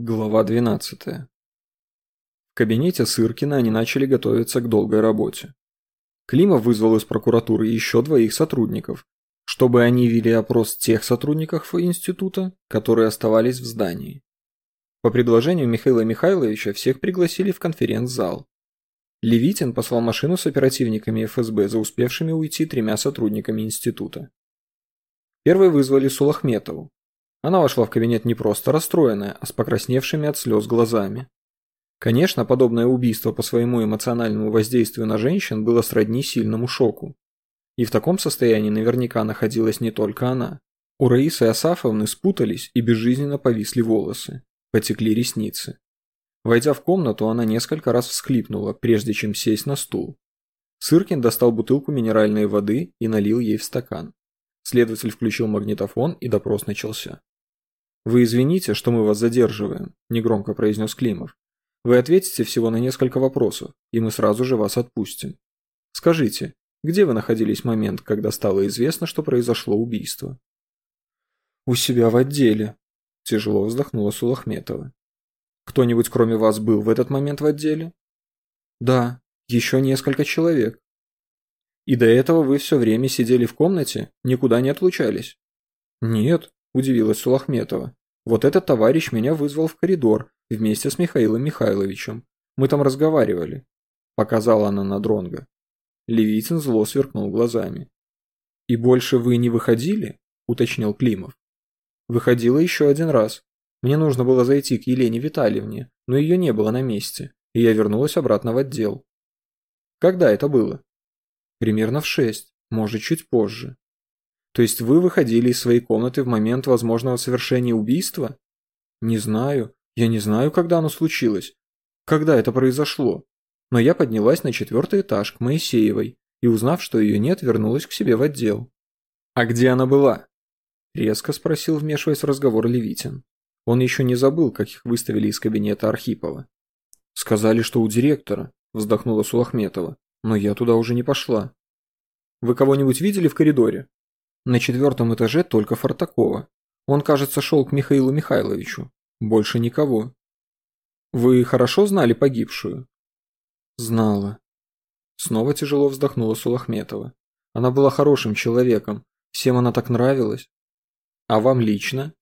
Глава 12. В кабинете Сыркина они начали готовиться к долгой работе. Климов вызвал из прокуратуры еще двоих сотрудников, чтобы они вели опрос тех сотрудников института, которые оставались в здании. По предложению Михаила Михайловича всех пригласили в конференц-зал. Левитин послал машину с оперативниками ФСБ за успевшими уйти тремя сотрудниками института. Первой вызвали Сулахметову, она вошла в кабинет не просто расстроенная, а с покрасневшими от слез глазами. Конечно, подобное убийство по своему эмоциональному воздействию на женщин было сродни сильному шоку. И в таком состоянии наверняка находилась не только она. У Раисы Асафовны спутались и безжизненно повисли волосы, потекли ресницы. Войдя в комнату, она несколько раз всхлипнула, прежде чем сесть на стул. Сыркин достал бутылку минеральной воды и налил ей в стакан. Следователь включил магнитофон, и допрос начался. «Вы извините, что мы вас задерживаем», – негромко произнес Климов. «Вы ответите всего на несколько вопросов, и мы сразу же вас отпустим. Скажите, где вы находились в момент, когда стало известно, что произошло убийство?» «У себя в отделе», – тяжело вздохнула Сулахметова. «Кто-нибудь кроме вас был в этот момент в отделе?» «Да, еще несколько человек». «И до этого вы все время сидели в комнате, никуда не отлучались?» «Нет», – удивилась Сулахметова. «Вот этот товарищ меня вызвал в коридор вместе с Михаилом Михайловичем. Мы там разговаривали», – показала она на Дронга. Левитин зло сверкнул глазами. «И больше вы не выходили?» – уточнил Климов. «Выходила еще один раз. Мне нужно было зайти к Елене Витальевне, но ее не было на месте, и я вернулась обратно в отдел». «Когда это было?» «Примерно в шесть, может, чуть позже. То есть вы выходили из своей комнаты в момент возможного совершения убийства? Не знаю. Я не знаю, когда оно случилось. Когда это произошло. Но я поднялась на четвертый этаж к Моисеевой и, узнав, что ее нет, вернулась к себе в отдел. «А где она была?» Резко спросил, вмешиваясь в разговор Левитин. Он еще не забыл, как их выставили из кабинета Архипова. «Сказали, что у директора», – вздохнула Сулахметова. «Но я туда уже не пошла». «Вы кого-нибудь видели в коридоре?» На четвертом этаже только Фартакова. Он, кажется, шел к Михаилу Михайловичу. Больше никого. Вы хорошо знали погибшую? Знала. Снова тяжело вздохнула Сулахметова. Она была хорошим человеком. Всем она так нравилась. А вам лично?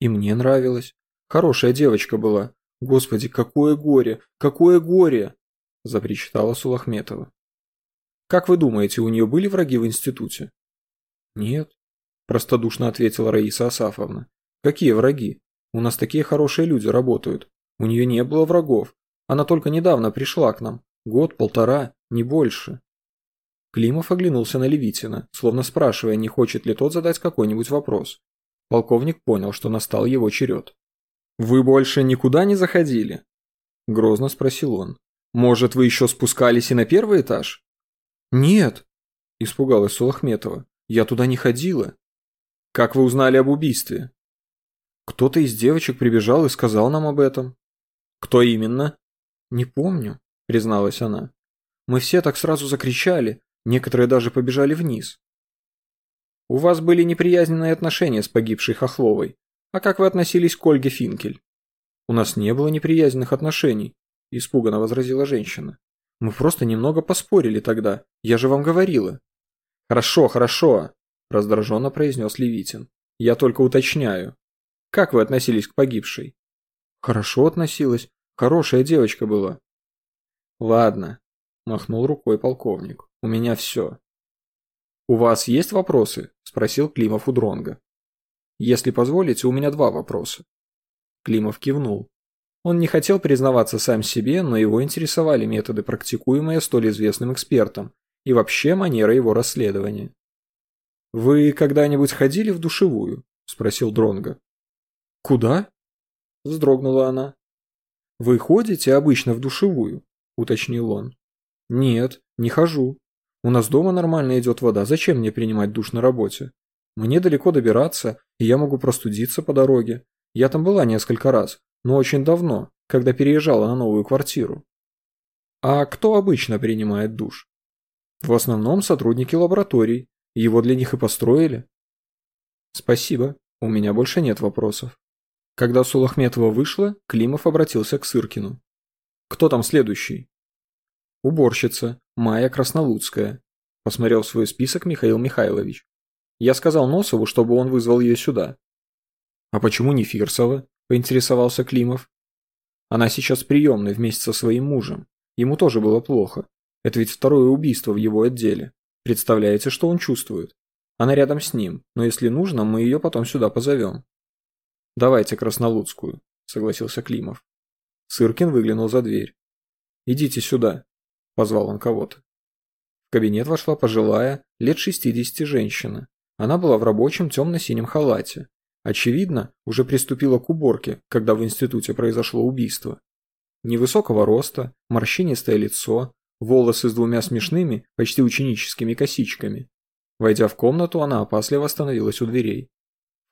И мне нравилась. Хорошая девочка была. Господи, какое горе! Какое горе! Запричитала Сулахметова. Как вы думаете, у нее были враги в институте? «Нет», – простодушно ответила Раиса Асафовна. «Какие враги? У нас такие хорошие люди работают. У нее не было врагов. Она только недавно пришла к нам. Год, полтора, не больше». Климов оглянулся на Левитина, словно спрашивая, не хочет ли тот задать какой-нибудь вопрос. Полковник понял, что настал его черед. «Вы больше никуда не заходили?» – грозно спросил он. «Может, вы еще спускались и на первый этаж?» «Нет», – испугалась Сулахметова. Я туда не ходила. Как вы узнали об убийстве? Кто-то из девочек прибежал и сказал нам об этом. Кто именно? Не помню, призналась она. Мы все так сразу закричали, некоторые даже побежали вниз. У вас были неприязненные отношения с погибшей Хохловой. А как вы относились к Ольге Финкель? У нас не было неприязненных отношений, испуганно возразила женщина. Мы просто немного поспорили тогда, я же вам говорила. «Хорошо, хорошо», – раздраженно произнес Левитин. «Я только уточняю. Как вы относились к погибшей?» «Хорошо относилась. Хорошая девочка была». «Ладно», – махнул рукой полковник. «У меня все». «У вас есть вопросы?» – спросил Климов у Дронга. «Если позволите, у меня два вопроса». Климов кивнул. Он не хотел признаваться сам себе, но его интересовали методы, практикуемые столь известным экспертом, и вообще манера его расследования. «Вы когда-нибудь ходили в душевую?» – спросил Дронга. «Куда?» – вздрогнула она. «Вы ходите обычно в душевую?» – уточнил он. «Нет, не хожу. У нас дома нормально идет вода, зачем мне принимать душ на работе? Мне далеко добираться, и я могу простудиться по дороге. Я там была несколько раз, но очень давно, когда переезжала на новую квартиру». «А кто обычно принимает душ?» В основном сотрудники лабораторий. Его для них и построили. Спасибо, у меня больше нет вопросов. Когда Сулахметова вышла, Климов обратился к Сыркину. «Кто там следующий?» «Уборщица, Майя Краснолудская», – посмотрел свой список Михаил Михайлович. «Я сказал Носову, чтобы он вызвал ее сюда». «А почему не Фирсова?» – поинтересовался Климов. «Она сейчас приемной вместе со своим мужем. Ему тоже было плохо. Это ведь второе убийство в его отделе. Представляете, что он чувствует? Она рядом с ним, но если нужно, мы ее потом сюда позовем». «Давайте Краснолудскую», – согласился Климов. Сыркин выглянул за дверь. «Идите сюда», – позвал он кого-то. В кабинет вошла пожилая, лет 60 женщина. Она была в рабочем темно-синем халате. Очевидно, уже приступила к уборке, когда в институте произошло убийство. Невысокого роста, морщинистое лицо, волосы с двумя смешными, почти ученическими косичками. Войдя в комнату, она опасливо остановилась у дверей.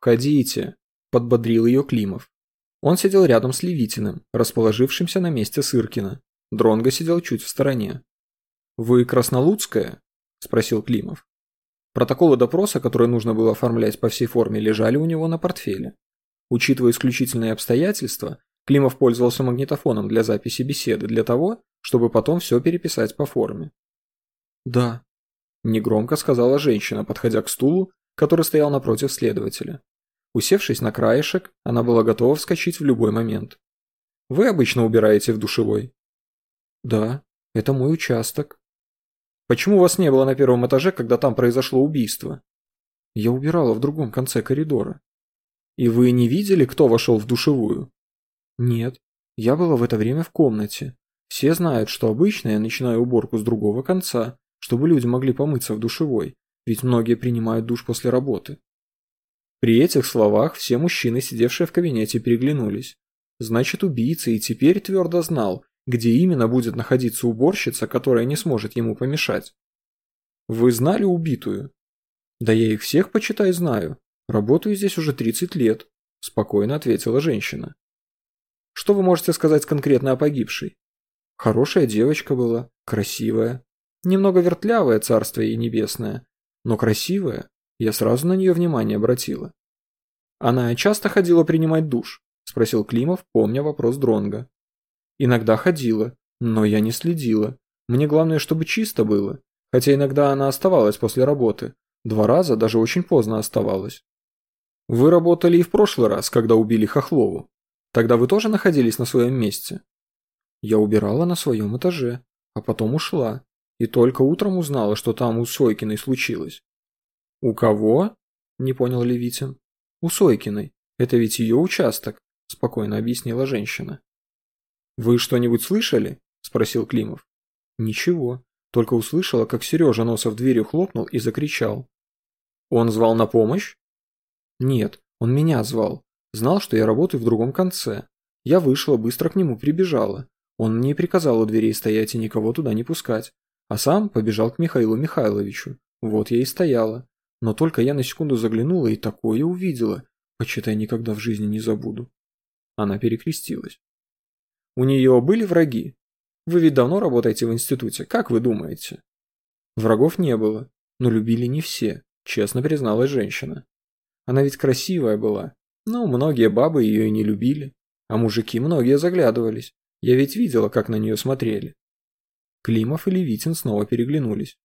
«Входите», подбодрил ее Климов. Он сидел рядом с Левитиным, расположившимся на месте Сыркина. Дронго сидел чуть в стороне. «Вы Краснолудская?» – спросил Климов. Протоколы допроса, которые нужно было оформлять по всей форме, лежали у него на портфеле. Учитывая исключительные обстоятельства, Климов пользовался магнитофоном для записи беседы для того, чтобы потом все переписать по форме. «Да», – негромко сказала женщина, подходя к стулу, который стоял напротив следователя. Усевшись на краешек, она была готова вскочить в любой момент. «Вы обычно убираете в душевой?» «Да, это мой участок». «Почему вас не было на первом этаже, когда там произошло убийство?» «Я убирала в другом конце коридора». «И вы не видели, кто вошел в душевую?» «Нет, я была в это время в комнате. Все знают, что обычно я начинаю уборку с другого конца, чтобы люди могли помыться в душевой, ведь многие принимают душ после работы. При этих словах все мужчины, сидевшие в кабинете, переглянулись. Значит, убийца и теперь твердо знал, где именно будет находиться уборщица, которая не сможет ему помешать. Вы знали убитую? Да я их всех, почитай, знаю. Работаю здесь уже 30 лет, спокойно ответила женщина. Что вы можете сказать конкретно о погибшей? Хорошая девочка была, красивая. Немного вертлявая, царствие ей небесное, но красивая. Я сразу на нее внимание обратила. Она часто ходила принимать душ, спросил Климов, помня вопрос Дронга. Иногда ходила, но я не следила. Мне главное, чтобы чисто было. Хотя иногда она оставалась после работы. Два раза даже очень поздно оставалась. Вы работали и в прошлый раз, когда убили Хохлову. Тогда вы тоже находились на своем месте? Я убирала на своем этаже, а потом ушла. И только утром узнала, что там у Сойкиной случилось. «У кого?» – не понял Левитин. «У Сойкиной. Это ведь ее участок», – спокойно объяснила женщина. «Вы что-нибудь слышали?» – спросил Климов. «Ничего. Только услышала, как Сережа Носов дверью хлопнул и закричал. «Он звал на помощь?» «Нет, он меня звал. Знал, что я работаю в другом конце. Я вышла, быстро к нему прибежала. Он мне приказал у дверей стоять и никого туда не пускать. А сам побежал к Михаилу Михайловичу. Вот я и стояла. Но только я на секунду заглянула и такое увидела. Почитай, никогда в жизни не забуду. Она перекрестилась. У нее были враги? Вы ведь давно работаете в институте, как вы думаете? Врагов не было, но любили не все, честно призналась женщина. Она ведь красивая была, но многие бабы ее и не любили, а мужики многие заглядывались. Я ведь видела, как на нее смотрели. Климов и Левитин снова переглянулись.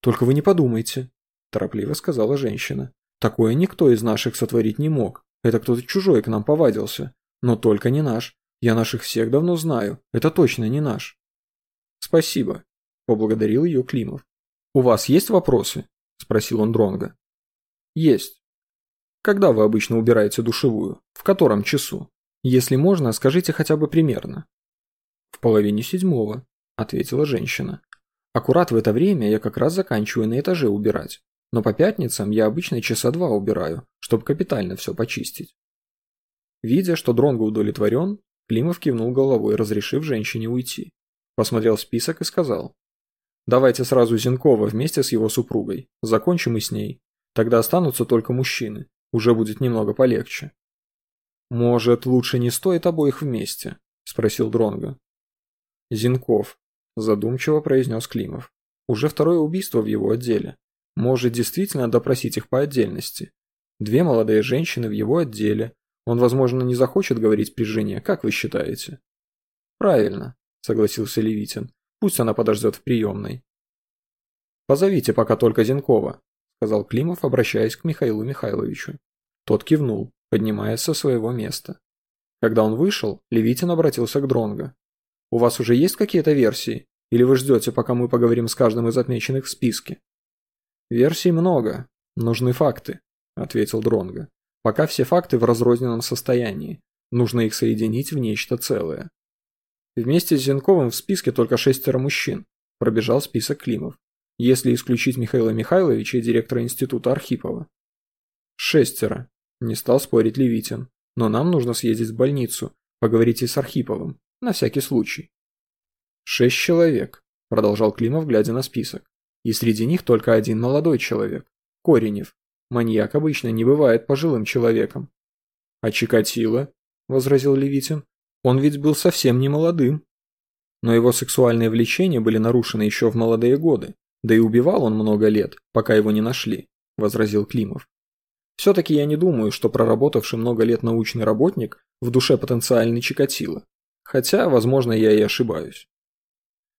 «Только вы не подумайте», торопливо сказала женщина. Такое никто из наших сотворить не мог. Это кто-то чужой к нам повадился. Но только не наш. Я наших всех давно знаю. Это точно не наш. Спасибо, поблагодарил ее Климов. У вас есть вопросы? Спросил он Дронга. Есть. Когда вы обычно убираете душевую? В котором часу? Если можно, скажите хотя бы примерно. В половине седьмого, ответила женщина. Аккурат в это время я как раз заканчиваю на этаже убирать. Но по пятницам я обычно часа два убираю, чтобы капитально все почистить. Видя, что Дронго удовлетворен, Климов кивнул головой, разрешив женщине уйти. Посмотрел список и сказал. «Давайте сразу Зенкова вместе с его супругой. Закончим и с ней. Тогда останутся только мужчины. Уже будет немного полегче». «Может, лучше не стоит обоих вместе?» – спросил Дронго. «Зенков», – задумчиво произнес Климов. «Уже второе убийство в его отделе. Может действительно допросить их по отдельности. Две молодые женщины в его отделе. Он, возможно, не захочет говорить при жене, как вы считаете? Правильно, согласился Левитин. Пусть она подождет в приемной. Позовите пока только Зенкова, сказал Климов, обращаясь к Михаилу Михайловичу. Тот кивнул, поднимаясь со своего места. Когда он вышел, Левитин обратился к Дронго. «У вас уже есть какие-то версии? Или вы ждете, пока мы поговорим с каждым из отмеченных в списке?» «Версий много. Нужны факты», — ответил Дронго. «Пока все факты в разрозненном состоянии. Нужно их соединить в нечто целое». Вместе с Зенковым в списке только шестеро мужчин. Пробежал список Климов. Если исключить Михаила Михайловича и директора института Архипова. Шестеро. Не стал спорить Левитин. Но нам нужно съездить в больницу, поговорить и с Архиповым. На всякий случай. Шесть человек, продолжал Климов, глядя на список. И среди них только один молодой человек. Коренев. Маньяк обычно не бывает пожилым человеком. А Чикатило, возразил Левитин, он ведь был совсем не молодым. Но его сексуальные влечения были нарушены еще в молодые годы, да и убивал он много лет, пока его не нашли, возразил Климов. Все-таки я не думаю, что проработавший много лет научный работник в душе потенциальный Чикатило. Хотя, возможно, я и ошибаюсь.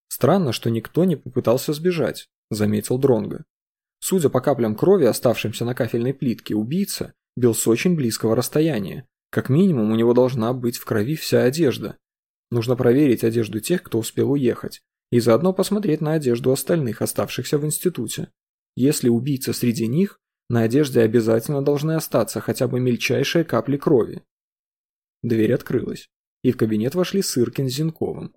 Странно, что никто не попытался сбежать, заметил Дронго. Судя по каплям крови, оставшимся на кафельной плитке, убийца бил с очень близкого расстояния, как минимум у него должна быть в крови вся одежда. Нужно проверить одежду тех, кто успел уехать, и заодно посмотреть на одежду остальных, оставшихся в институте. Если убийца среди них, на одежде обязательно должны остаться хотя бы мельчайшие капли крови. Дверь открылась, и в кабинет вошли Сыркин с Зинковым.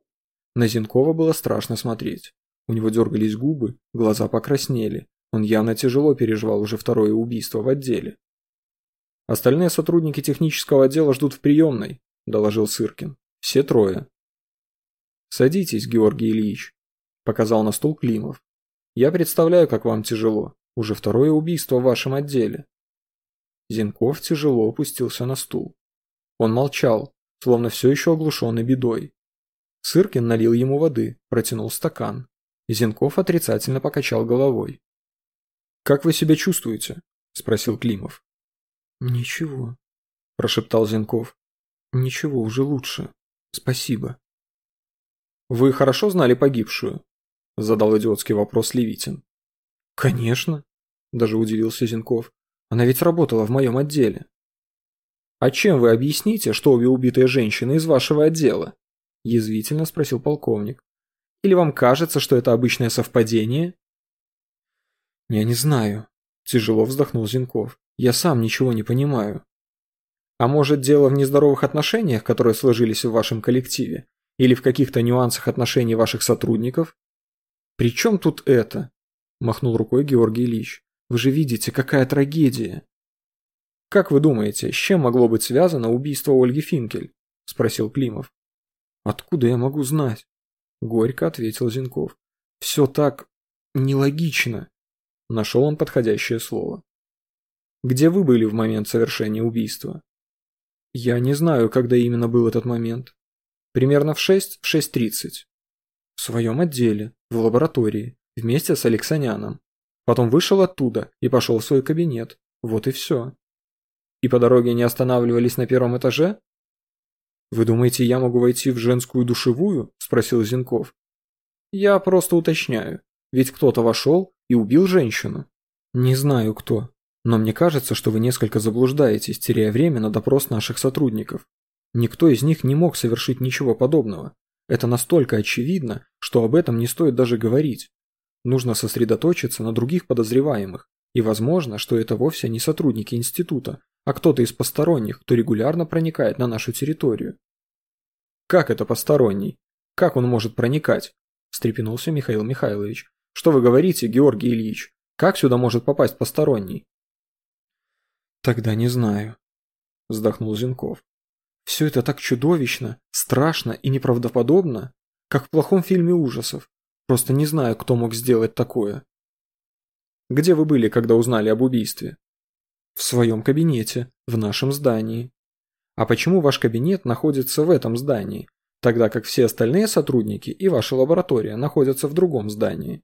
На Зинкова было страшно смотреть. У него дергались губы, глаза покраснели. Он явно тяжело переживал уже второе убийство в отделе. Остальные сотрудники технического отдела ждут в приемной, доложил Сыркин. Все трое. Садитесь, Георгий Ильич, показал на стул Климов. Я представляю, как вам тяжело. Уже второе убийство в вашем отделе. Зинков тяжело опустился на стул. Он молчал, словно все еще оглушенный бедой. Сыркин налил ему воды, протянул стакан. Зинков отрицательно покачал головой. «Как вы себя чувствуете?» – спросил Климов. «Ничего», – прошептал Зенков. «Ничего, уже лучше. Спасибо». «Вы хорошо знали погибшую?» – задал идиотский вопрос Левитин. «Конечно», – даже удивился Зенков. «Она ведь работала в моем отделе». «А чем вы объясните, что обе убитые женщины из вашего отдела?» – язвительно спросил полковник. «Или вам кажется, что это обычное совпадение?» «Я не знаю», – тяжело вздохнул Зенков. Я сам ничего не понимаю. А может дело в нездоровых отношениях, которые сложились в вашем коллективе? Или в каких-то нюансах отношений ваших сотрудников? При чем тут это? Махнул рукой Георгий Ильич. Вы же видите, какая трагедия. Как вы думаете, с чем могло быть связано убийство Ольги Финкель? Спросил Климов. Откуда я могу знать? Горько ответил Зинков. Все так нелогично. Нашел он подходящее слово. Где вы были в момент совершения убийства? Я не знаю, когда именно был этот момент. Примерно в 6, в 6.30. В своем отделе, в лаборатории, вместе с Алексаняном. Потом вышел оттуда и пошел в свой кабинет. Вот и все. И по дороге не останавливались на первом этаже? Вы думаете, я могу войти в женскую душевую? Спросил Зинков. Я просто уточняю. Ведь кто-то вошел и убил женщину. Не знаю кто, но мне кажется, что вы несколько заблуждаетесь, теряя время на допрос наших сотрудников. Никто из них не мог совершить ничего подобного. Это настолько очевидно, что об этом не стоит даже говорить. Нужно сосредоточиться на других подозреваемых. И возможно, что это вовсе не сотрудники института, а кто-то из посторонних, кто регулярно проникает на нашу территорию. «Как это посторонний? Как он может проникать?» – встрепенулся Михаил Михайлович. «Что вы говорите, Георгий Ильич? Как сюда может попасть посторонний?» «Тогда не знаю», – вздохнул Зинков. «Все это так чудовищно, страшно и неправдоподобно, как в плохом фильме ужасов. Просто не знаю, кто мог сделать такое». «Где вы были, когда узнали об убийстве?» «В своем кабинете, в нашем здании». «А почему ваш кабинет находится в этом здании, тогда как все остальные сотрудники и ваша лаборатория находятся в другом здании?»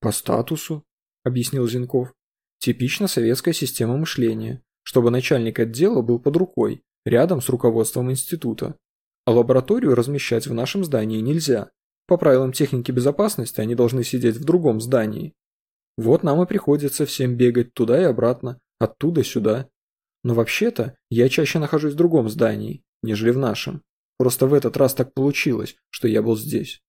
«По статусу», – объяснил Зинков. Типично советская система мышления, чтобы начальник отдела был под рукой, рядом с руководством института. А лабораторию размещать в нашем здании нельзя. По правилам техники безопасности они должны сидеть в другом здании. Вот нам и приходится всем бегать туда и обратно, оттуда сюда. Но вообще-то я чаще нахожусь в другом здании, нежели в нашем. Просто в этот раз так получилось, что я был здесь.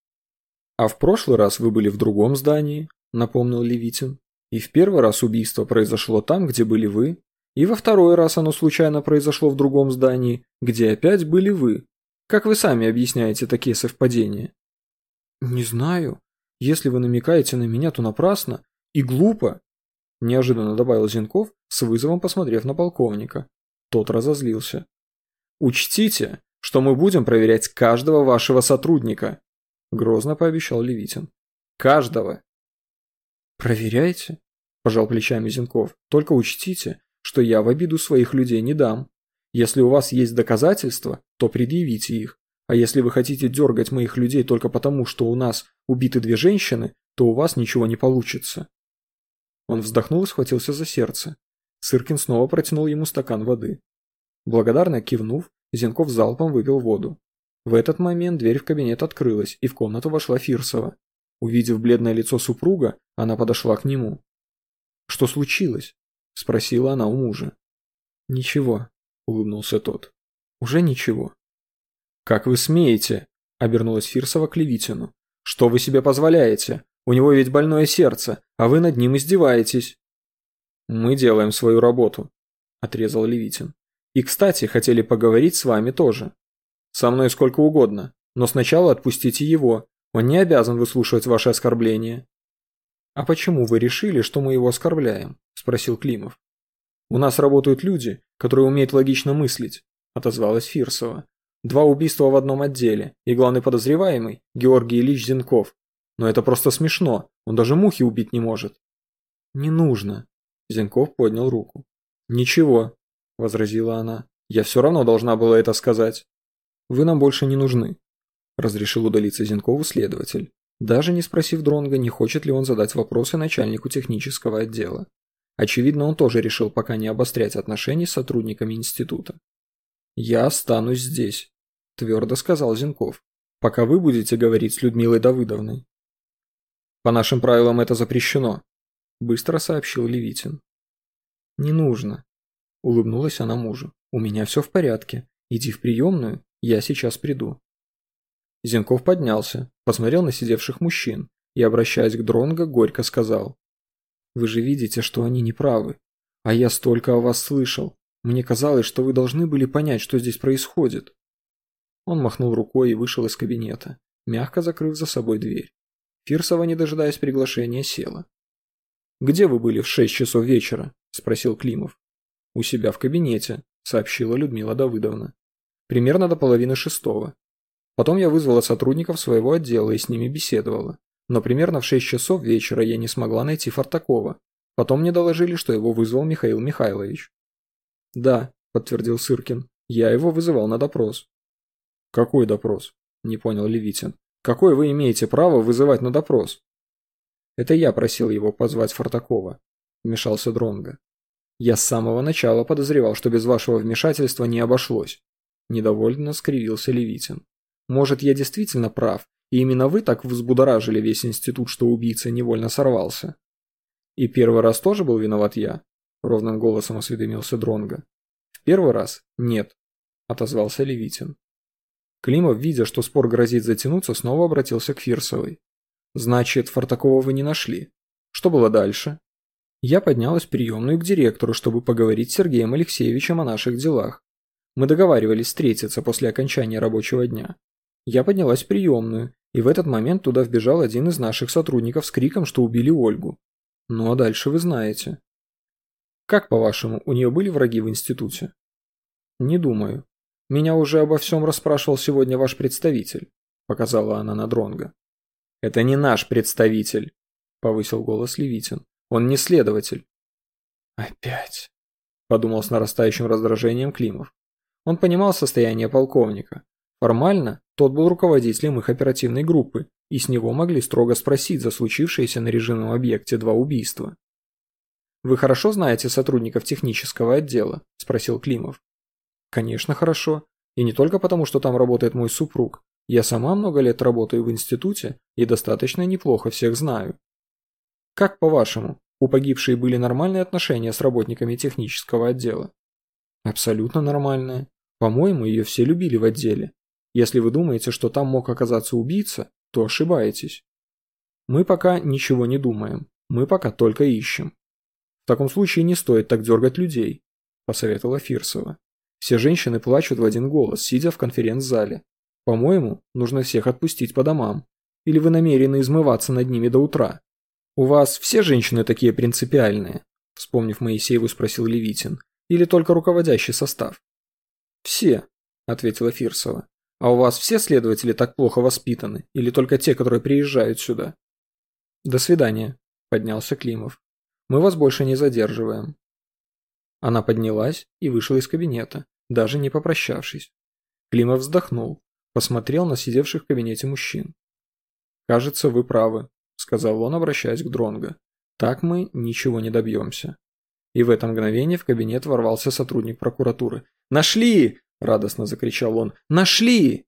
А в прошлый раз вы были в другом здании, напомнил Левитин. И в первый раз убийство произошло там, где были вы, и во второй раз оно случайно произошло в другом здании, где опять были вы. Как вы сами объясняете такие совпадения? Не знаю. Если вы намекаете на меня, то напрасно и глупо, неожиданно добавил Зенков, с вызовом посмотрев на полковника. Тот разозлился. Учтите, что мы будем проверять каждого вашего сотрудника, грозно пообещал Левитин. Каждого. «Проверяйте», – пожал плечами Зенков. «Только учтите, что я в обиду своих людей не дам. Если у вас есть доказательства, то предъявите их. А если вы хотите дергать моих людей только потому, что у нас убиты две женщины, то у вас ничего не получится». Он вздохнул и схватился за сердце. Сыркин снова протянул ему стакан воды. Благодарно кивнув, Зенков залпом выпил воду. В этот момент дверь в кабинет открылась, и в комнату вошла Фирсова. Увидев бледное лицо супруга, она подошла к нему. «Что случилось?» – спросила она у мужа. «Ничего», – улыбнулся тот. «Уже ничего». «Как вы смеете?» – обернулась Фирсова к Левитину. «Что вы себе позволяете? У него ведь больное сердце, а вы над ним издеваетесь». «Мы делаем свою работу», – отрезал Левитин. «И, кстати, хотели поговорить с вами тоже. Со мной сколько угодно, но сначала отпустите его, он не обязан выслушивать ваши оскорбления. А почему вы решили, что мы его оскорбляем? Спросил Климов. У нас работают люди, которые умеют логично мыслить, отозвалась Фирсова. Два убийства в одном отделе, и главный подозреваемый – Георгий Ильич Зенков. Но это просто смешно, он даже мухи убить не может. Не нужно. Зенков поднял руку. Ничего, возразила она. Я все равно должна была это сказать. Вы нам больше не нужны. Разрешил удалиться Зенкову следователь, даже не спросив Дронга, не хочет ли он задать вопросы начальнику технического отдела. Очевидно, он тоже решил пока не обострять отношения с сотрудниками института. «Я останусь здесь», – твердо сказал Зенков, – «пока вы будете говорить с Людмилой Давыдовной». «По нашим правилам это запрещено», – быстро сообщил Левитин. «Не нужно», – улыбнулась она мужу. «У меня все в порядке. Иди в приемную, я сейчас приду». Зенков поднялся, посмотрел на сидевших мужчин и, обращаясь к Дронго, горько сказал. «Вы же видите, что они неправы. А я столько о вас слышал. Мне казалось, что вы должны были понять, что здесь происходит». Он махнул рукой и вышел из кабинета, мягко закрыв за собой дверь. Фирсова, не дожидаясь приглашения, села. «Где вы были в шесть часов вечера?» – спросил Климов. «У себя в кабинете», – сообщила Людмила Давыдовна. «Примерно до половины шестого. Потом я вызвала сотрудников своего отдела и с ними беседовала. Но примерно в 6 часов вечера я не смогла найти Фартакова. Потом мне доложили, что его вызвал Михаил Михайлович. «Да», – подтвердил Сыркин, – «я его вызывал на допрос». «Какой допрос?» – не понял Левитин. «Какое вы имеете право вызывать на допрос?» «Это я просил его позвать Фартакова», – вмешался Дронга. «Я с самого начала подозревал, что без вашего вмешательства не обошлось», – недовольно скривился Левитин. Может, я действительно прав, и именно вы так взбудоражили весь институт, что убийца невольно сорвался. И первый раз тоже был виноват я? Ровным голосом осведомился Дронга. В первый раз? Нет, отозвался Левитин. Климов, видя, что спор грозит затянуться, снова обратился к Фирсовой. Значит, Фартакова вы не нашли. Что было дальше? Я поднялась в приемную к директору, чтобы поговорить с Сергеем Алексеевичем о наших делах. Мы договаривались встретиться после окончания рабочего дня. Я поднялась в приемную, и в этот момент туда вбежал один из наших сотрудников с криком, что убили Ольгу. Ну а дальше вы знаете. Как, по-вашему, у нее были враги в институте? Не думаю. Меня уже обо всем расспрашивал сегодня ваш представитель, показала она на Дронга. Это не наш представитель, повысил голос Левитин. Он не следователь. Опять, подумал с нарастающим раздражением Климов. Он понимал состояние полковника, Формально, тот был руководителем их оперативной группы, и с него могли строго спросить за случившееся на режимном объекте два убийства. «Вы хорошо знаете сотрудников технического отдела?» – спросил Климов. Конечно, хорошо. И не только потому, что там работает мой супруг. Я сама много лет работаю в институте и достаточно неплохо всех знаю. Как по-вашему, у погибшей были нормальные отношения с работниками технического отдела? Абсолютно нормальные. По-моему, ее все любили в отделе. Если вы думаете, что там мог оказаться убийца, то ошибаетесь. Мы пока ничего не думаем. Мы пока только ищем. В таком случае не стоит так дергать людей, посоветовала Фирсова. Все женщины плачут в один голос, сидя в конференц-зале. По-моему, нужно всех отпустить по домам. Или вы намерены измываться над ними до утра? У вас все женщины такие принципиальные? Вспомнив Моисееву, спросил Левитин. Или только руководящий состав? Все, ответила Фирсова. А у вас все следователи так плохо воспитаны? Или только те, которые приезжают сюда? До свидания, поднялся Климов. Мы вас больше не задерживаем. Она поднялась и вышла из кабинета, даже не попрощавшись. Климов вздохнул, посмотрел на сидевших в кабинете мужчин. «Кажется, вы правы», — сказал он, обращаясь к Дронго. «Так мы ничего не добьемся». И в это мгновение в кабинет ворвался сотрудник прокуратуры. «Нашли!» – радостно закричал он. «Нашли!»